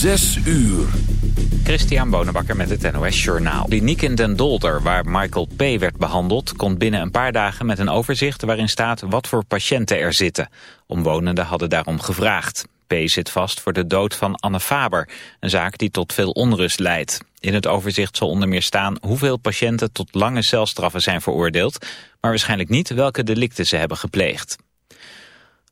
Zes uur. Christian Bonenbakker met het NOS Journaal. Kliniek in Den Dolder, waar Michael P. werd behandeld... komt binnen een paar dagen met een overzicht waarin staat wat voor patiënten er zitten. Omwonenden hadden daarom gevraagd. P. zit vast voor de dood van Anne Faber, een zaak die tot veel onrust leidt. In het overzicht zal onder meer staan hoeveel patiënten tot lange celstraffen zijn veroordeeld... maar waarschijnlijk niet welke delicten ze hebben gepleegd.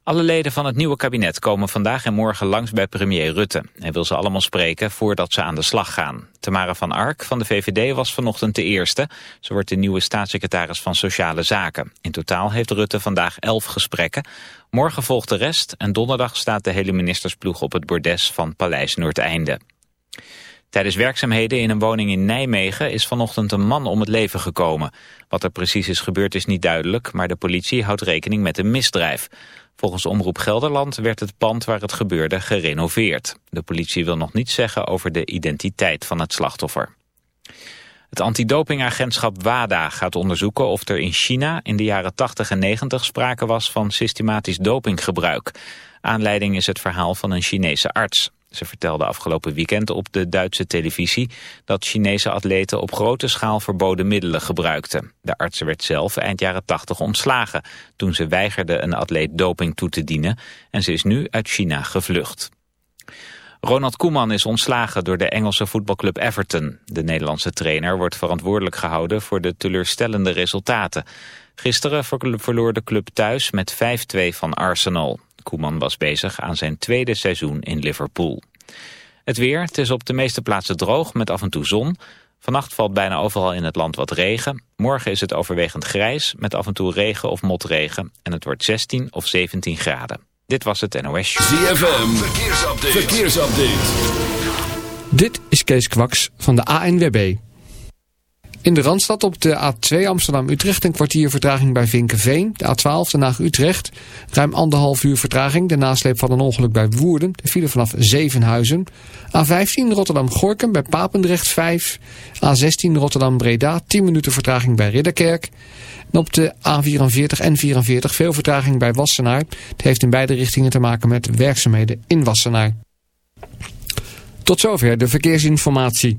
Alle leden van het nieuwe kabinet komen vandaag en morgen langs bij premier Rutte. Hij wil ze allemaal spreken voordat ze aan de slag gaan. Tamara van Ark van de VVD was vanochtend de eerste. Ze wordt de nieuwe staatssecretaris van Sociale Zaken. In totaal heeft Rutte vandaag elf gesprekken. Morgen volgt de rest en donderdag staat de hele ministersploeg op het bordes van Paleis Noordeinde. Tijdens werkzaamheden in een woning in Nijmegen is vanochtend een man om het leven gekomen. Wat er precies is gebeurd is niet duidelijk, maar de politie houdt rekening met een misdrijf. Volgens Omroep Gelderland werd het pand waar het gebeurde gerenoveerd. De politie wil nog niets zeggen over de identiteit van het slachtoffer. Het antidopingagentschap WADA gaat onderzoeken of er in China in de jaren 80 en 90 sprake was van systematisch dopinggebruik. Aanleiding is het verhaal van een Chinese arts. Ze vertelde afgelopen weekend op de Duitse televisie dat Chinese atleten op grote schaal verboden middelen gebruikten. De arts werd zelf eind jaren 80 ontslagen toen ze weigerde een atleet doping toe te dienen en ze is nu uit China gevlucht. Ronald Koeman is ontslagen door de Engelse voetbalclub Everton. De Nederlandse trainer wordt verantwoordelijk gehouden voor de teleurstellende resultaten. Gisteren verloor de club thuis met 5-2 van Arsenal. Koeman was bezig aan zijn tweede seizoen in Liverpool. Het weer, het is op de meeste plaatsen droog met af en toe zon. Vannacht valt bijna overal in het land wat regen. Morgen is het overwegend grijs met af en toe regen of motregen. En het wordt 16 of 17 graden. Dit was het NOS. ZFM, verkeersupdate. verkeersupdate. Dit is Kees Kwaks van de ANWB. In de Randstad op de A2 Amsterdam-Utrecht een kwartier vertraging bij Vinkenveen. De A12 Den Haag-Utrecht. Ruim anderhalf uur vertraging. De nasleep van een ongeluk bij Woerden. De file vanaf Zevenhuizen. A15 Rotterdam-Gorkum bij Papendrecht 5. A16 Rotterdam-Breda 10 minuten vertraging bij Ridderkerk. En op de A44 en 44 veel vertraging bij Wassenaar. Het heeft in beide richtingen te maken met werkzaamheden in Wassenaar. Tot zover de verkeersinformatie.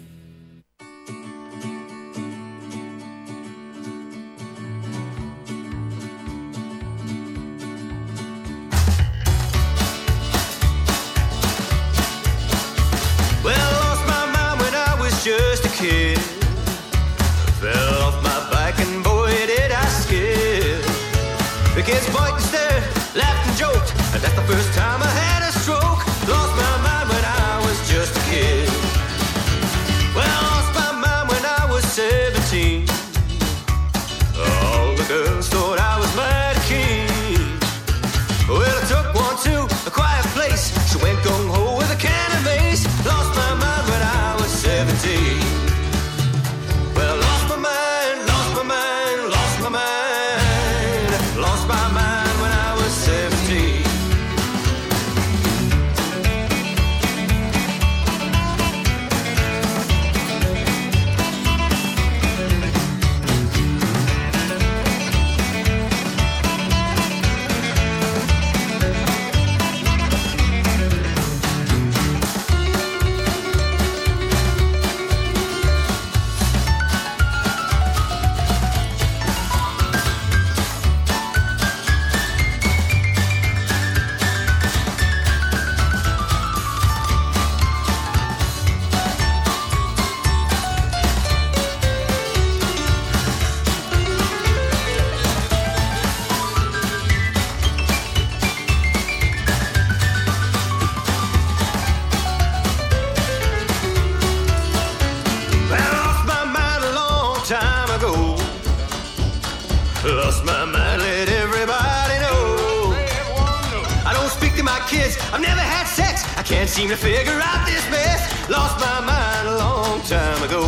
Seem to figure out this mess. Lost my mind a long time ago.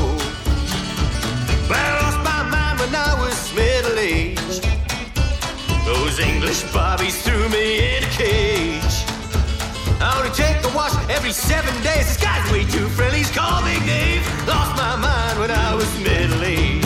Well, I lost my mind when I was middle aged. Those English bobbies threw me in a cage. I only take a wash every seven days. This guy's way too friendly. He's called me Dave. Lost my mind when I was middle aged.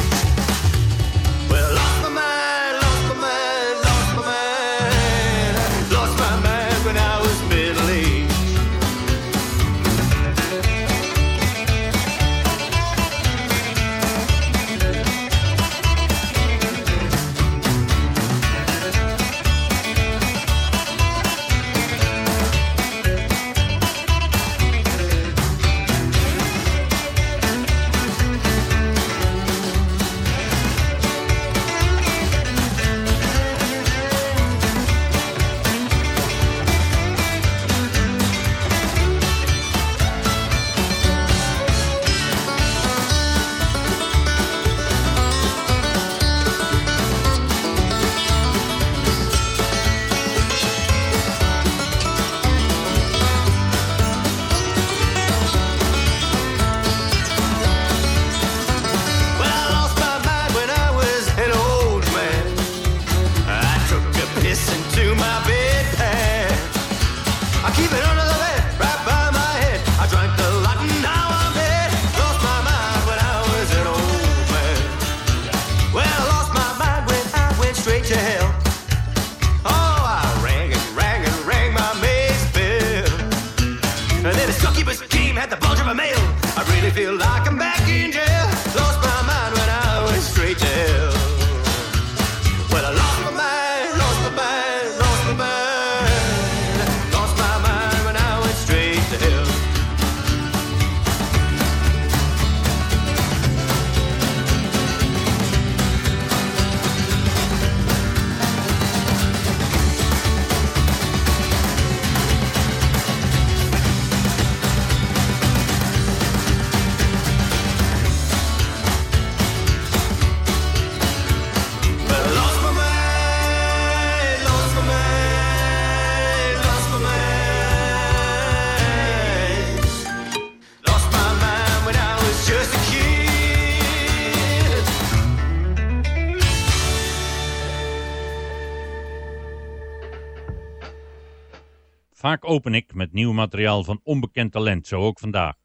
Open ik met nieuw materiaal van onbekend talent, zo ook vandaag.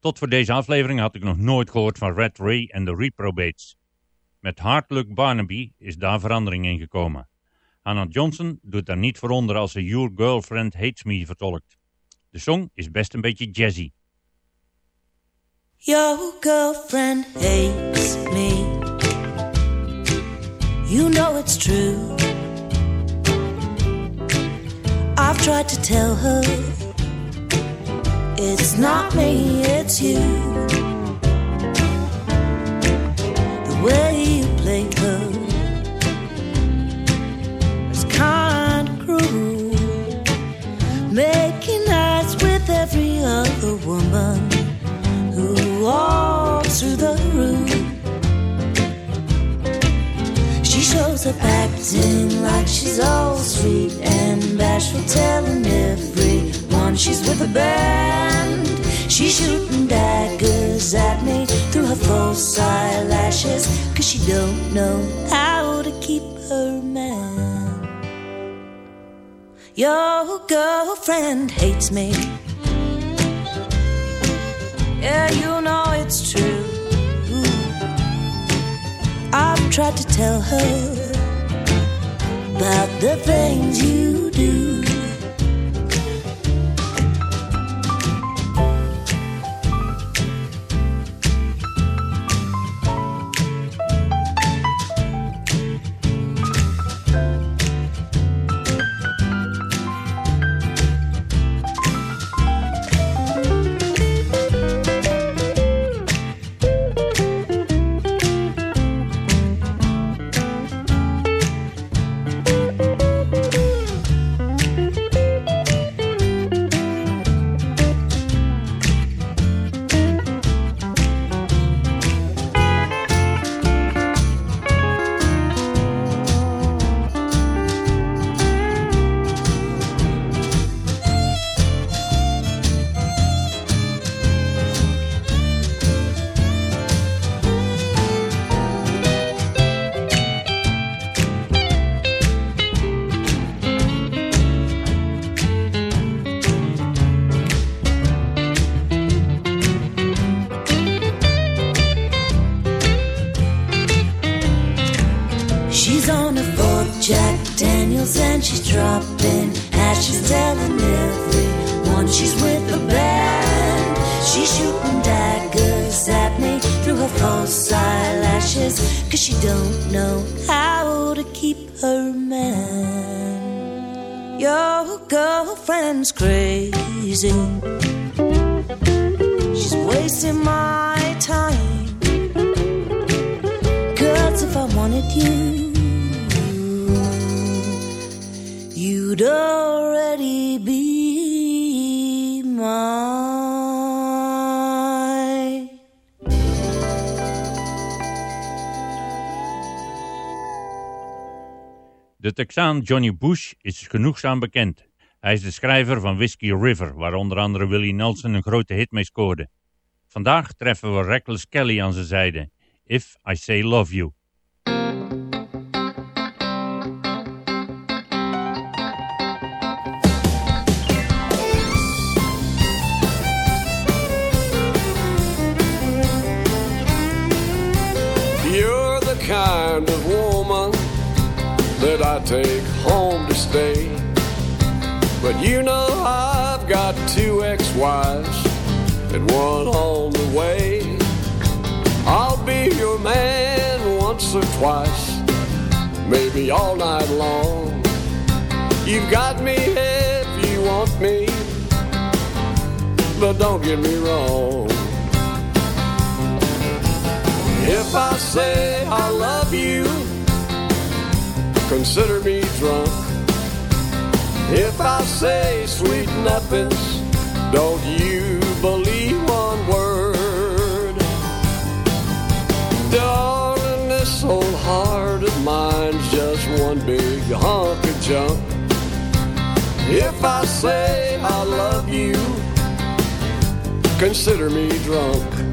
Tot voor deze aflevering had ik nog nooit gehoord van Red Ray en de Reprobates. Met Hard Luck Barnaby is daar verandering in gekomen. Hannah Johnson doet daar niet voor onder als ze Your Girlfriend Hates Me vertolkt. De song is best een beetje jazzy. Your girlfriend hates me. You know it's true. I've tried to tell her it's not me, it's you. The way you play her is kind of cruel. Making eyes with every other woman who walks through the room. She shows up acting like she's all sweet bashful, telling everyone she's with a band. She's shooting daggers at me through her false eyelashes, cause she don't know how to keep her man. Your girlfriend hates me. Yeah, you know it's true. I've tried to tell her about the things you do. Don't know how to keep her man. Your girlfriend's crazy. She's wasting my time. Cause if I wanted you, you'd already be De Texaan Johnny Bush is genoegzaam bekend. Hij is de schrijver van Whiskey River, waar onder andere Willie Nelson een grote hit mee scoorde. Vandaag treffen we Reckless Kelly aan zijn zijde. If I Say Love You. I take home to stay. But you know I've got two ex-wives and one on the way. I'll be your man once or twice, maybe all night long. You've got me if you want me, but don't get me wrong. If I say I love you, consider me drunk. If I say sweet nothings, don't you believe one word. Darling, this old heart of mine's just one big hunk of junk. If I say I love you, consider me drunk.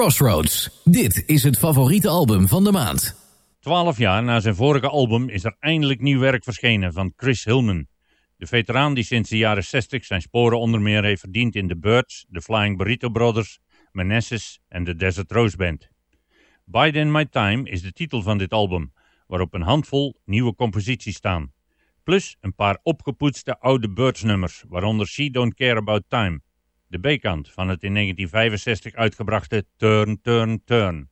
Crossroads. Dit is het favoriete album van de maand. Twaalf jaar na zijn vorige album is er eindelijk nieuw werk verschenen van Chris Hillman. De veteraan die sinds de jaren 60 zijn sporen onder meer heeft verdiend in The Birds, The Flying Burrito Brothers, Manassas en de Desert Rose Band. Bide in My Time is de titel van dit album, waarop een handvol nieuwe composities staan. Plus een paar opgepoetste oude Birds nummers, waaronder She Don't Care About Time, de B-kant van het in 1965 uitgebrachte Turn, Turn, Turn.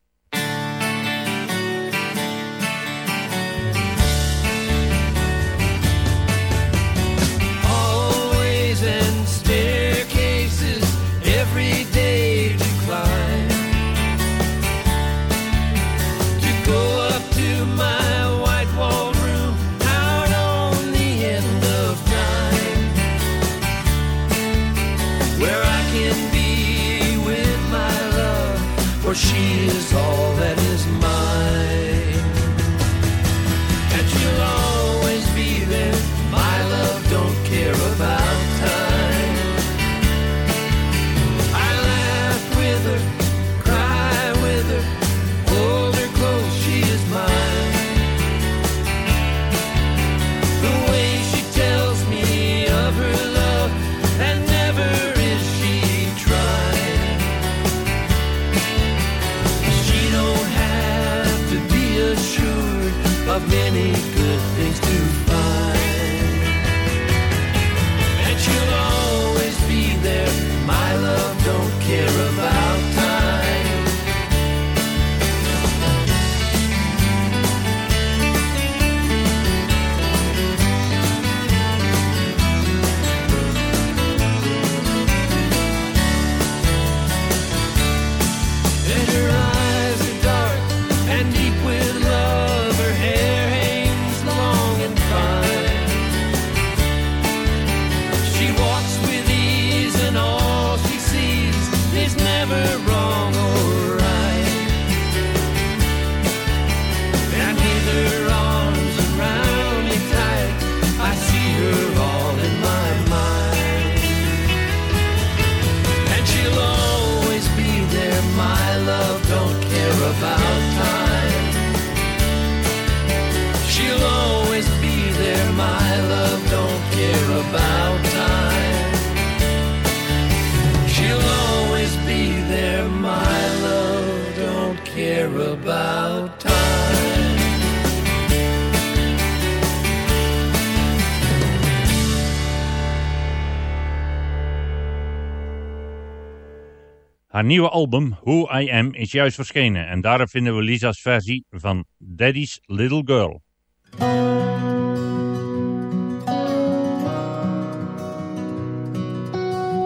Haar nieuwe album Who I Am is juist verschenen. En daarop vinden we Lisa's versie van Daddy's Little Girl.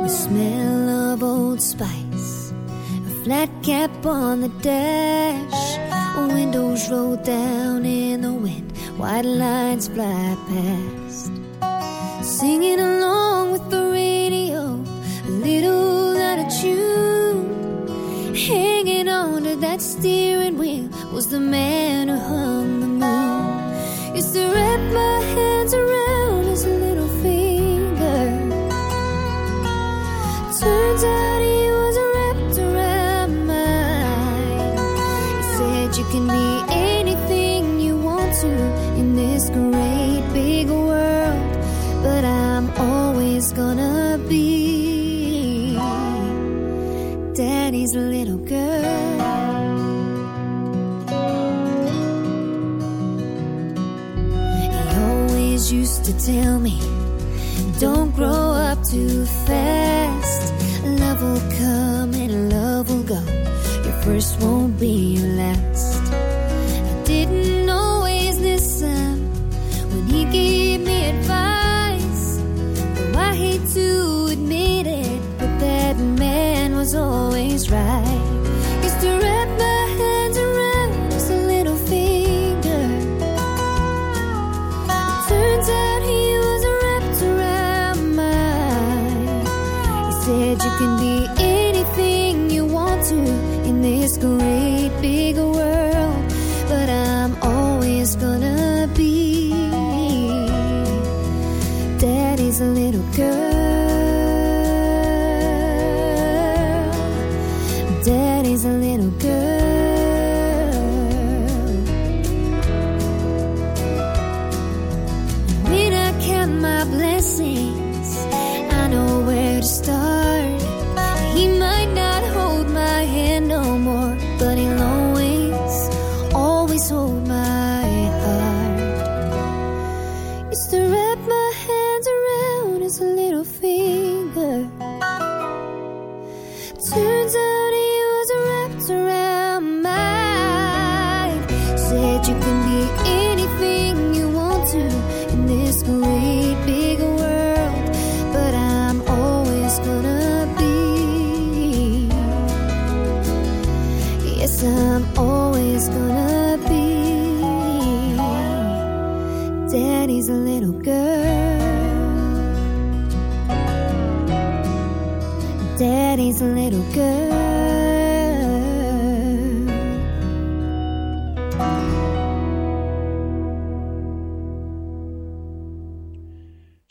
The smell of old spice, a flat cap on the dash, windows roll down in the wind, white lines fly past, singing steering wheel was the man who hung. tell me, don't grow up too fast. Love will come and love will go. Your first won't be your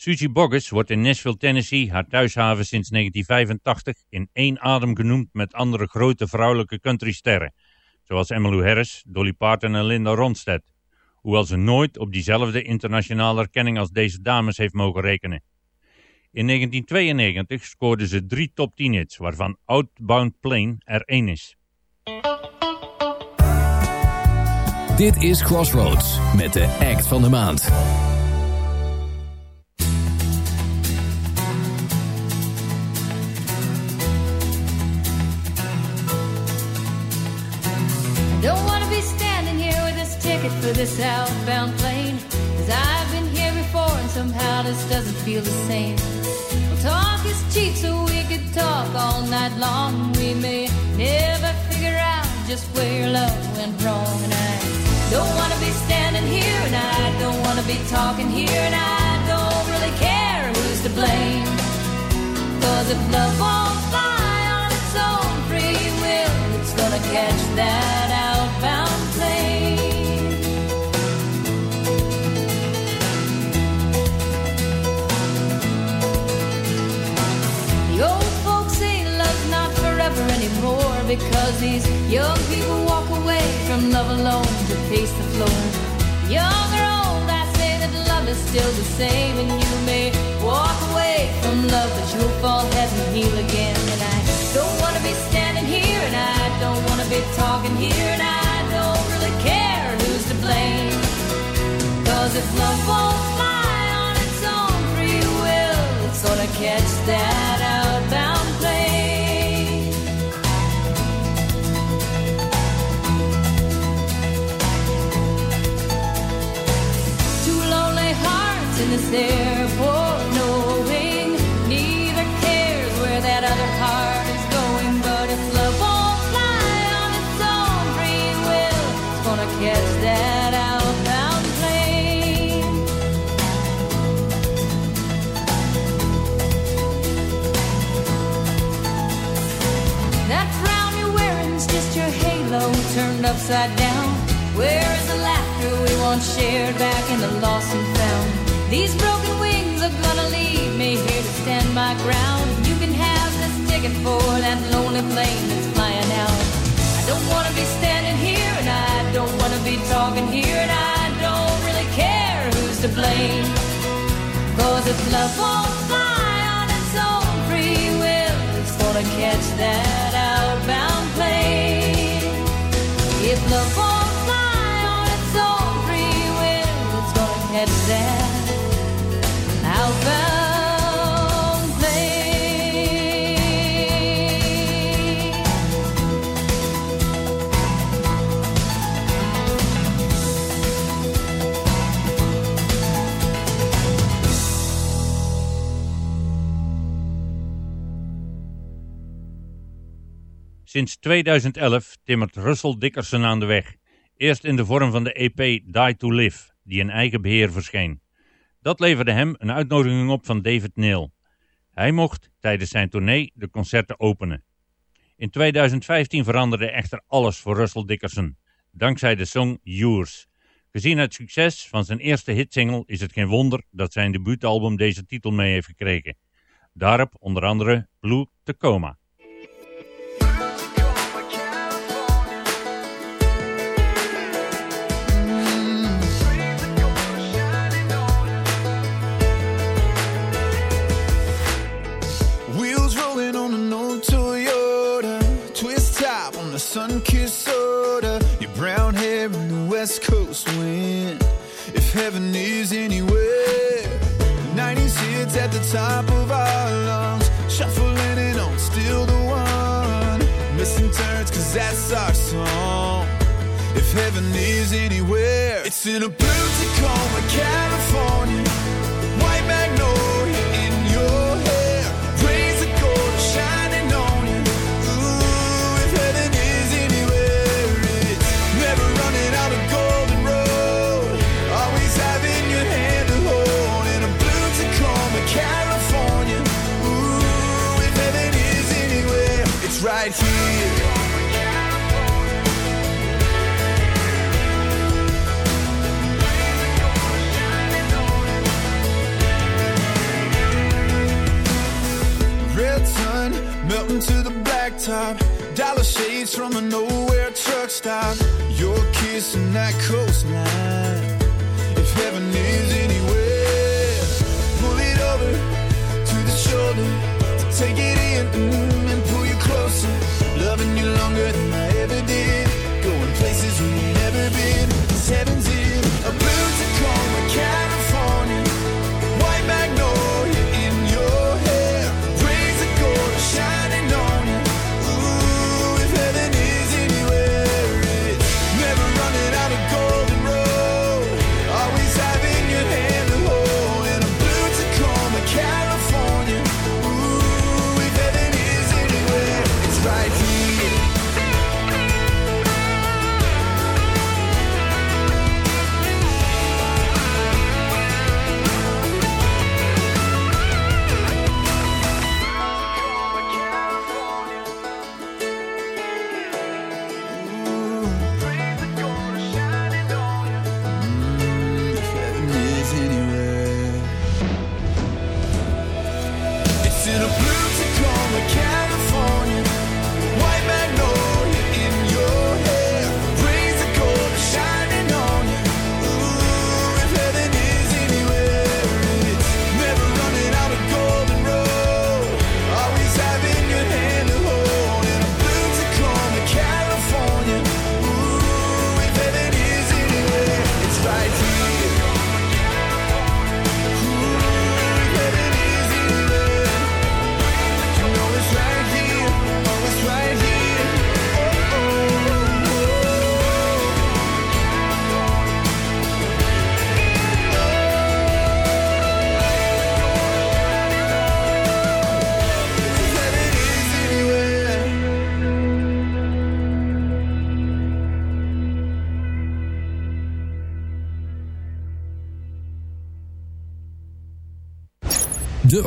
Susie Boggess wordt in Nashville, Tennessee, haar thuishaven sinds 1985, in één adem genoemd met andere grote vrouwelijke countrysterren, zoals Emmylou Harris, Dolly Parton en Linda Ronstadt, hoewel ze nooit op diezelfde internationale erkenning als deze dames heeft mogen rekenen. In 1992 scoorde ze drie top 10 hits, waarvan Outbound Plane er één is. Dit is Crossroads met de act van de maand. Don't wanna be standing here with this ticket for this outbound plane. Cause I've been here before and somehow this doesn't feel the same. Well, talk is cheap, so we could talk all night long. We may never figure out just where love went wrong. And I don't wanna be standing here, and I don't wanna be talking here, and I don't really care who's to blame. Cause if love won't fly on its own free will, it's gonna catch that outbound because these young people walk away from love alone to face the floor. Young or old, I say that love is still the same, and you may walk away from love, but you'll fall head and heal again. And I don't wanna be standing here, and I don't wanna be talking here, and I don't really care who's to blame. Cause if love won't fly on its own free will, it's gonna catch that outbound plane. In airport, knowing neither cares where that other is going. But love won't fly on its own free will, it's gonna catch that outbound plane. That you're wearing's just your halo turned upside down. Where is the laughter we once shared back in the lost and? These broken wings are gonna leave me here to stand my ground. You can have this ticket for that lonely plane that's flying out. I don't wanna be standing here, and I don't wanna be talking here, and I don't really care who's to blame. Cause if love won't fly on its own free will, it's gonna catch that outbound plane. If love Sinds 2011 timmert Russell Dickerson aan de weg. Eerst in de vorm van de EP Die to Live, die in eigen beheer verscheen. Dat leverde hem een uitnodiging op van David Neal. Hij mocht tijdens zijn tournee de concerten openen. In 2015 veranderde echter alles voor Russell Dickerson, dankzij de song Yours. Gezien het succes van zijn eerste hitsingle is het geen wonder dat zijn debuutalbum deze titel mee heeft gekregen. Daarop onder andere Blue Tacoma. Top on the sun kissed soda. Your brown hair in the West Coast wind. If heaven is anywhere, 90s hits at the top of our lungs. Shuffling and on, still the one. Missing turns, cause that's our song. If heaven is anywhere, it's in a blue Tacoma, California. White magnolia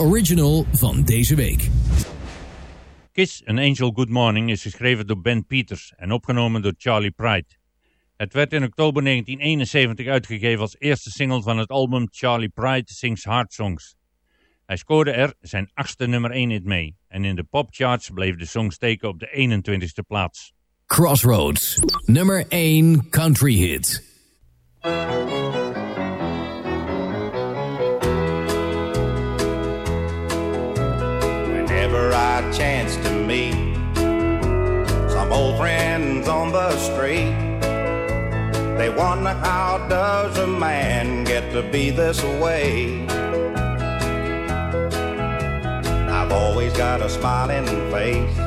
original van deze week. Kiss an Angel Good Morning is geschreven door Ben Peters en opgenomen door Charlie Pride. Het werd in oktober 1971 uitgegeven als eerste single van het album Charlie Pride Sings Hard Songs. Hij scoorde er zijn achtste nummer 1 hit mee en in de popcharts bleef de song steken op de 21ste plaats. Crossroads, nummer 1 country hit. Whenever I chance to meet some old friends on the street, they wonder how does a man get to be this way? I've always got a smiling face,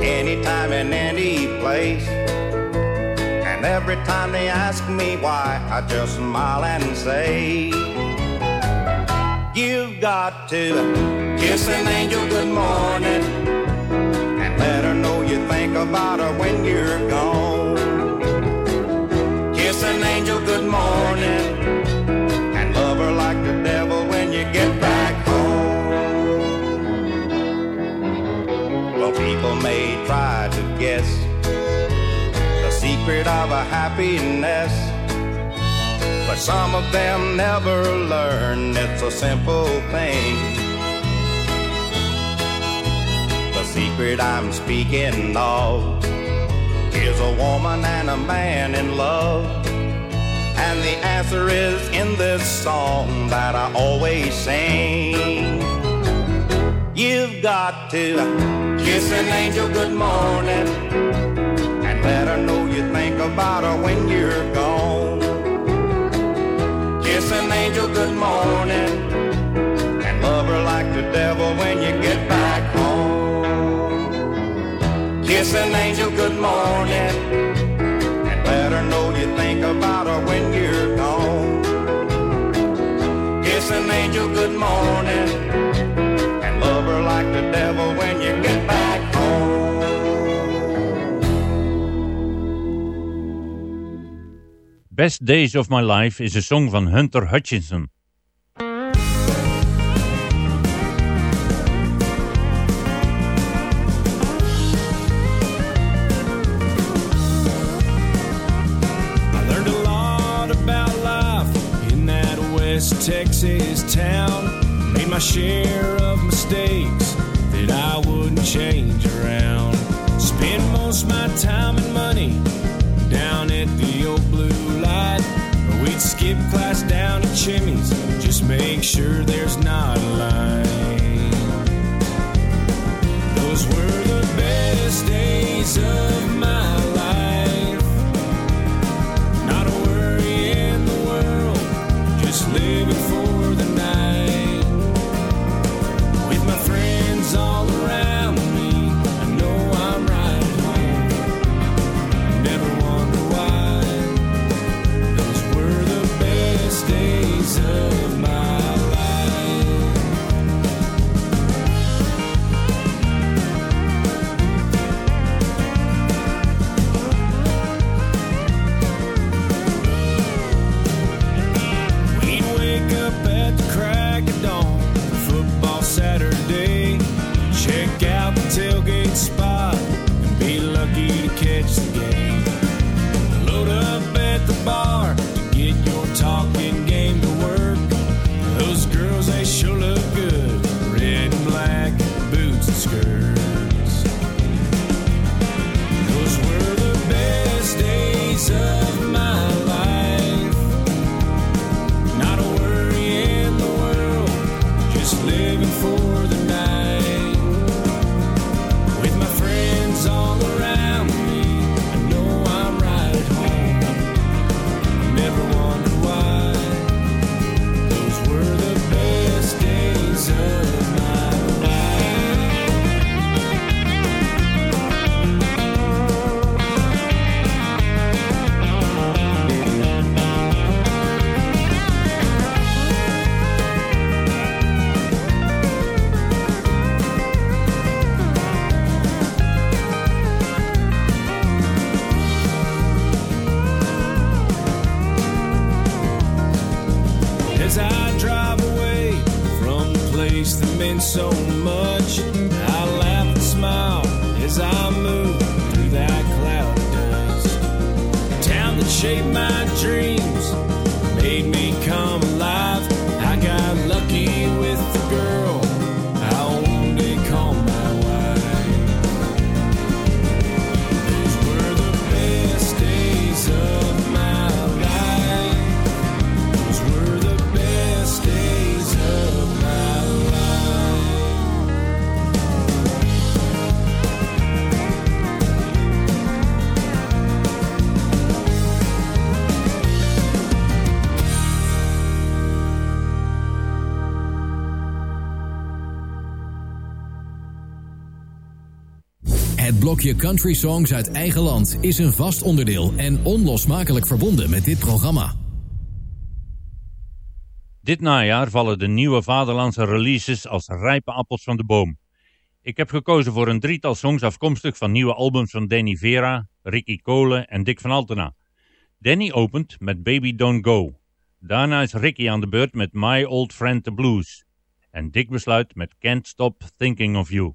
anytime and any place. And every time they ask me why, I just smile and say, You've got to kiss an angel good morning and let her know you think about her when you're gone. Kiss an angel good morning and love her like the devil when you get back home. Well, people may try to guess the secret of a happiness. Some of them never learn it's a simple thing. The secret I'm speaking of is a woman and a man in love. And the answer is in this song that I always sing. You've got to kiss an angel good morning and let her know you think about her when you're gone. Kiss an angel good morning and love her like the devil when you get back home. Kiss an angel good morning and let her know you think about her when you're gone. Kiss an angel good morning and love her like the devil when you get Best Days of My Life is een song van Hunter Hutchinson. Texas town. Made my share of mistakes, that I wouldn't change around. Spend most my time and money Or Country Songs uit eigen land is een vast onderdeel en onlosmakelijk verbonden met dit programma. Dit najaar vallen de nieuwe vaderlandse releases als rijpe appels van de boom. Ik heb gekozen voor een drietal songs afkomstig van nieuwe albums van Danny Vera, Ricky Cole en Dick van Altena. Danny opent met Baby Don't Go. Daarna is Ricky aan de beurt met My Old Friend the Blues. En Dick besluit met Can't Stop Thinking of You.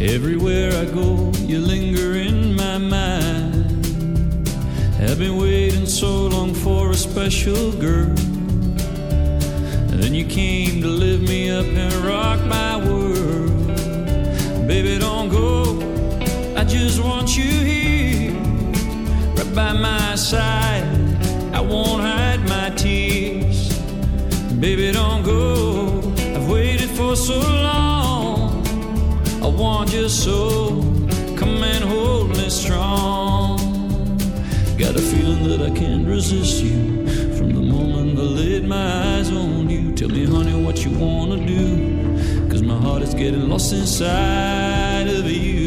Everywhere I go, you linger in my mind. I've been waiting so long for a special girl. Then you came to lift me up and rock my world. Baby, don't go. I just want you here, right by my side. I won't hide my tears. Baby, don't go. I've waited for so long. I want you so. Come and hold me strong. Got a feeling that I can't resist you. From the moment I laid my eyes. Tell me, honey, what you wanna do. Cause my heart is getting lost inside of you.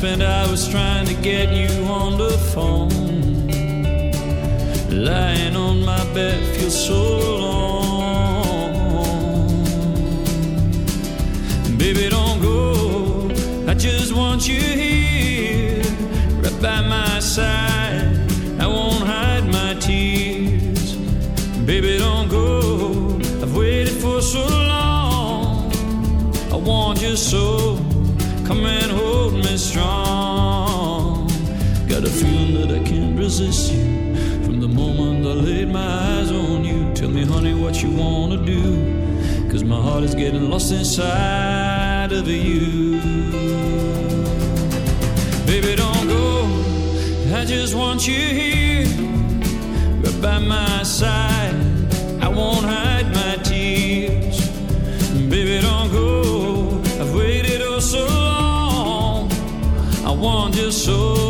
Spent hours trying to get you on the phone. Lying on my bed feels so alone. Baby, don't go. I just want you here, right by my side. I won't hide my tears. Baby, don't go. I've waited for so long. I want you so. Come and hold me strong. Got a feeling that I can't resist you. From the moment I laid my eyes on you, tell me, honey, what you wanna do. Cause my heart is getting lost inside of you. Baby, don't go. I just want you here, right by my side. Want you so.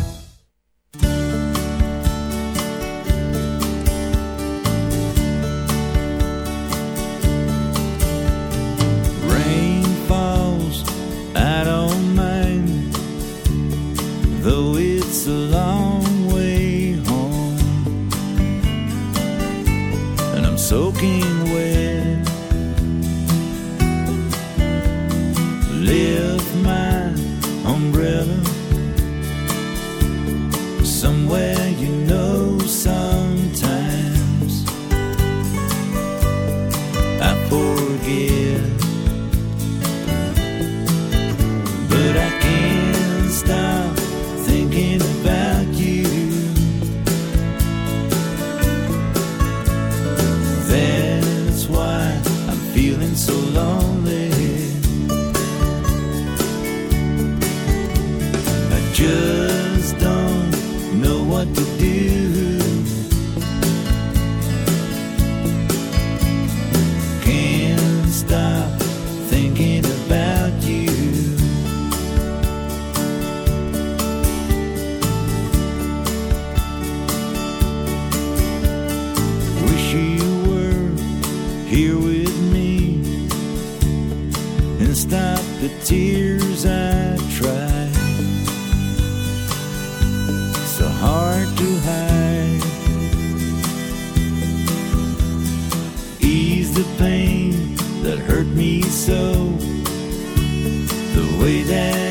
with me and stop the tears I try so hard to hide. Ease the pain that hurt me so the way that.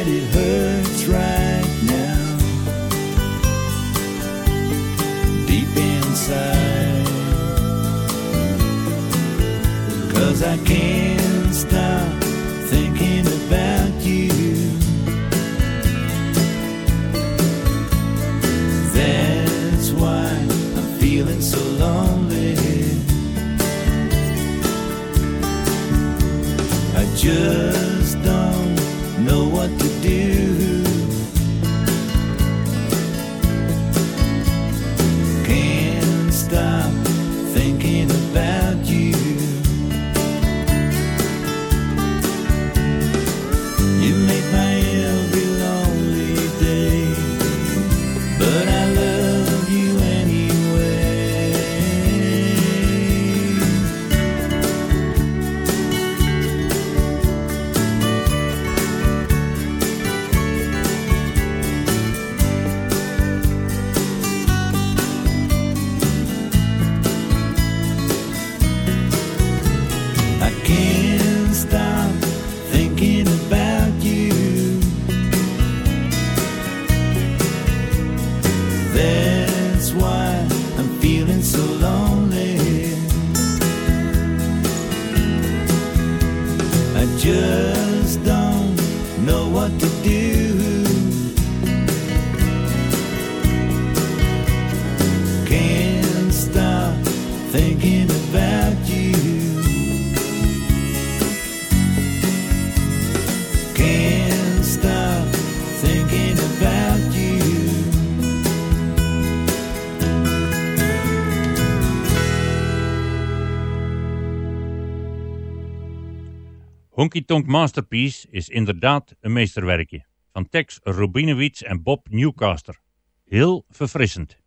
Honky Tonk Masterpiece is inderdaad een meesterwerkje. Van Tex Rubinowitz en Bob Newcaster. Heel verfrissend.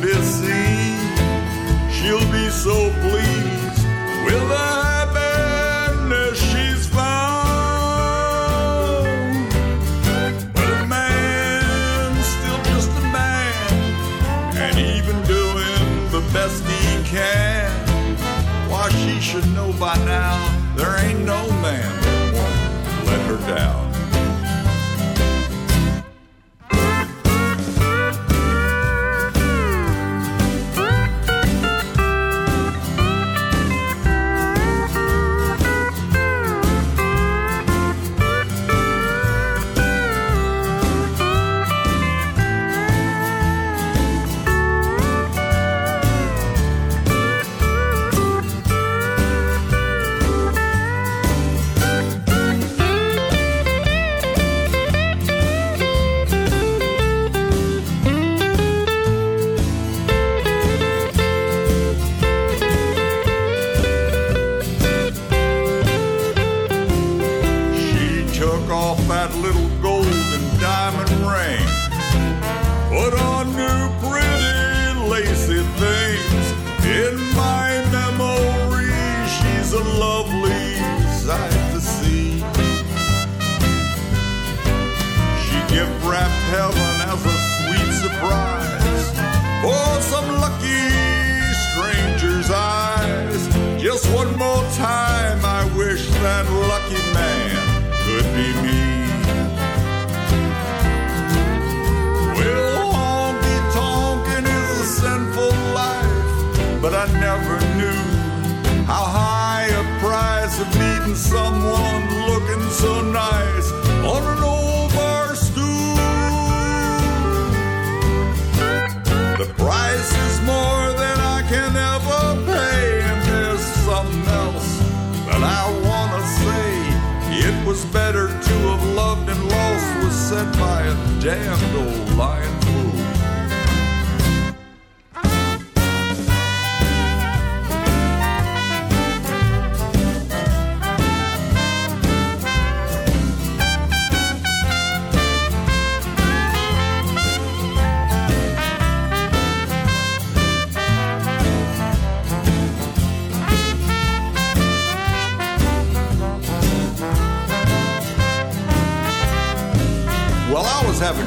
this sea. She'll be so pleased with the happiness she's found. But a man's still just a man, and even doing the best he can. Why she should know by now there ain't no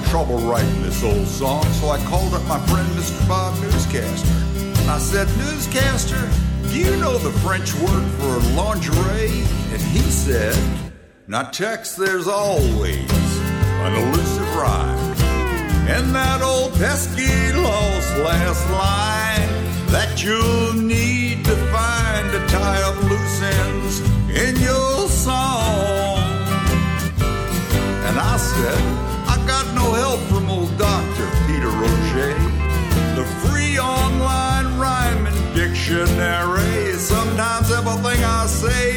trouble writing this old song, so I called up my friend Mr. Bob Newscaster. And I said, Newscaster, do you know the French word for lingerie? And he said, Now, Tex, there's always an elusive rhyme. And that old pesky lost last line that you'll need to find to tie up loose ends in your song. And I said, old Dr. Peter Roget. The free online rhyming dictionary. Sometimes everything I say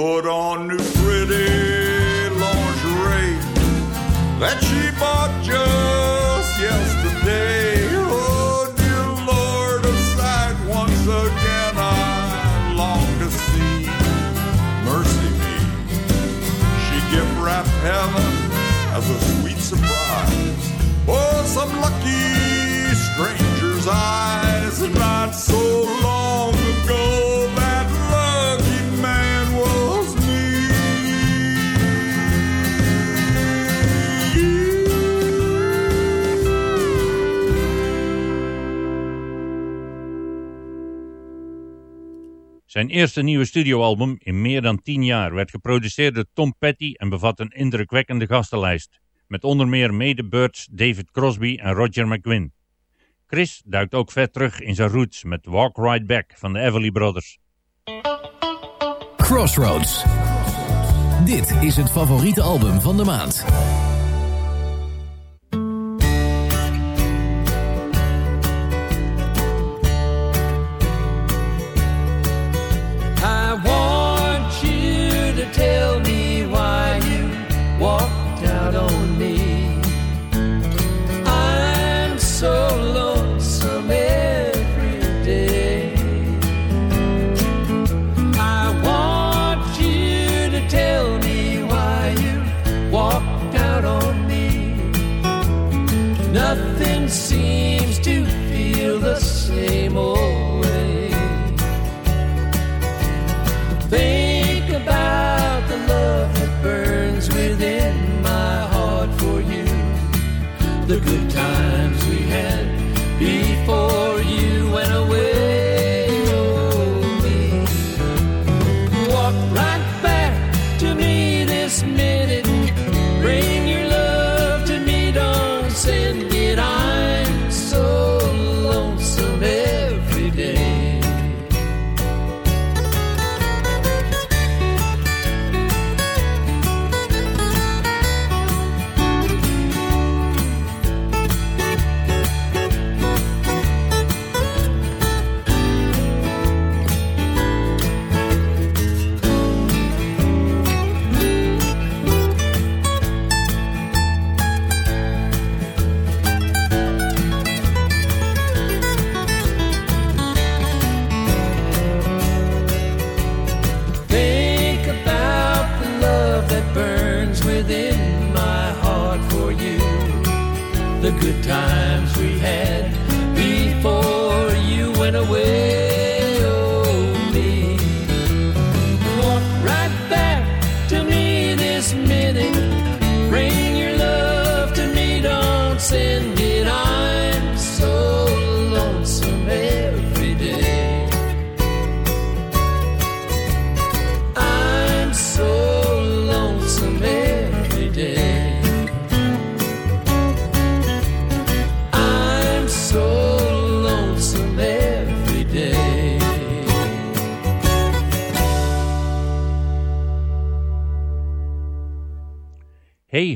put on new pretty lingerie that she bought just yesterday. Oh, dear Lord sight, once again I long to see. Mercy me, she gift wrapped heaven as a sweet surprise. Oh, some lucky stranger's eyes, not so Zijn eerste nieuwe studioalbum in meer dan 10 jaar werd geproduceerd door Tom Petty en bevat een indrukwekkende gastenlijst. Met onder meer Mede Birds, David Crosby en Roger McGuinn. Chris duikt ook vet terug in zijn roots met Walk Right Back van de Everly Brothers. Crossroads. Dit is het favoriete album van de maand.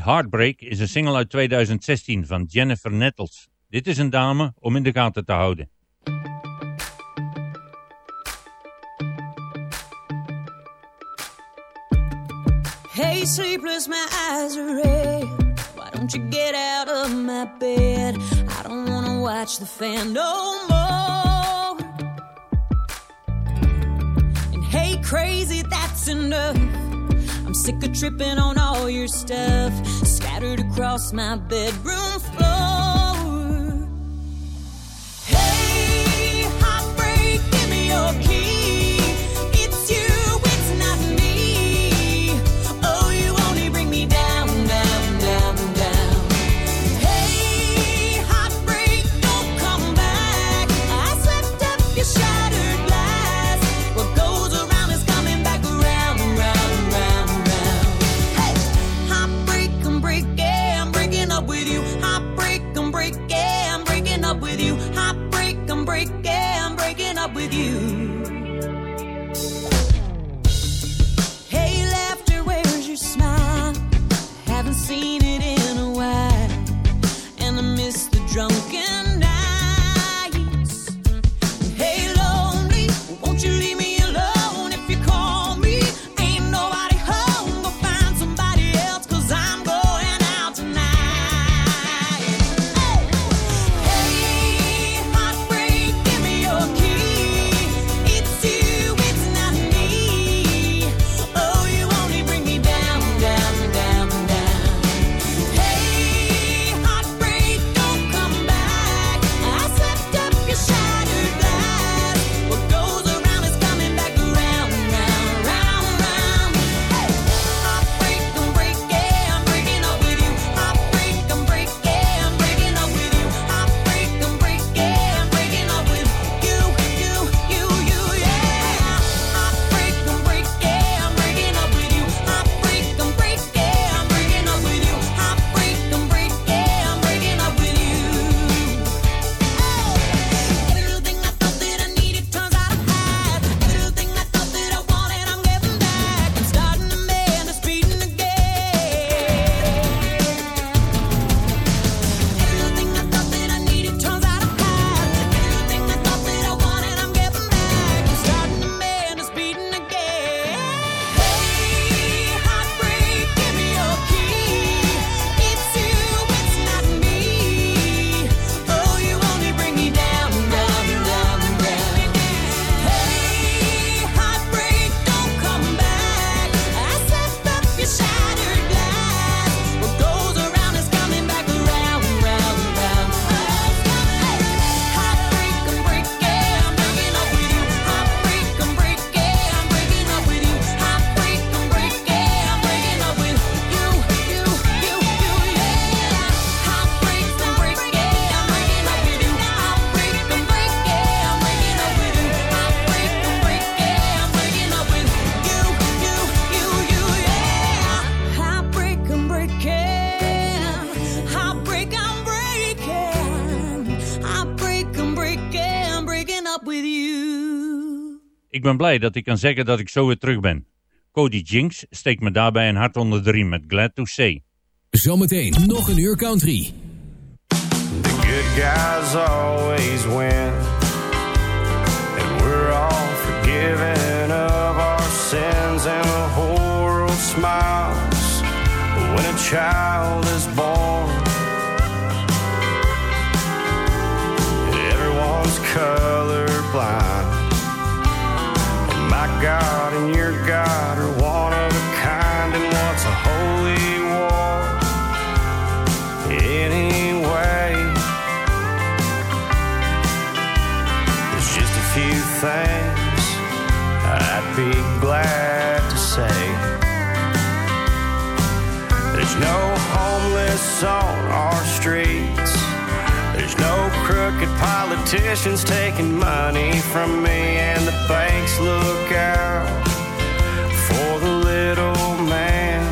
Heartbreak is een single uit 2016 van Jennifer Nettles. Dit is een dame om in de gaten te houden. Hey sleepless, my eyes are red Why don't you get out of my bed I don't wanna watch the fan no more And hey crazy, that's enough Sick of tripping on all your stuff scattered across my bedroom floor. ben blij dat ik kan zeggen dat ik zo weer terug ben. Cody Jinks steekt me daarbij een hart onder de riem met Glad to Say. Zometeen nog een uur country. The good guys always win. And we're all forgiven of our sins and the whole world smiles when a child is born. Everyone's everyone's colorblind. God and your God are one of a kind, and what's a holy war anyway? There's just a few things I'd be glad to say. There's no homeless on our street. Crooked politicians taking money from me, and the banks look out for the little man.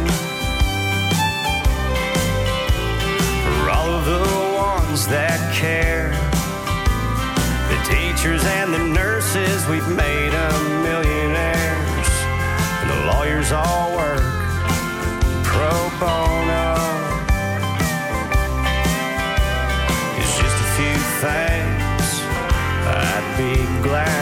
For all of the ones that care, the teachers and the nurses, we've made them millionaires, and the lawyers all work pro bono. I'd be